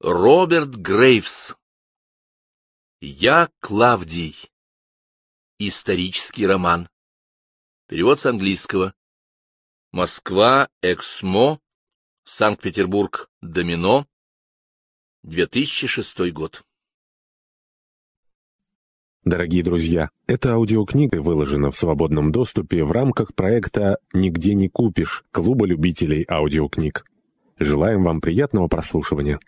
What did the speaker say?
Роберт Грейвс. Я Клавдий. Исторический роман. Перевод с английского. Москва, Эксмо, Санкт-Петербург, Домино, 2006 год. Дорогие друзья, эта аудиокнига выложена в свободном доступе в рамках проекта «Нигде не купишь» Клуба любителей аудиокниг. Желаем вам приятного прослушивания.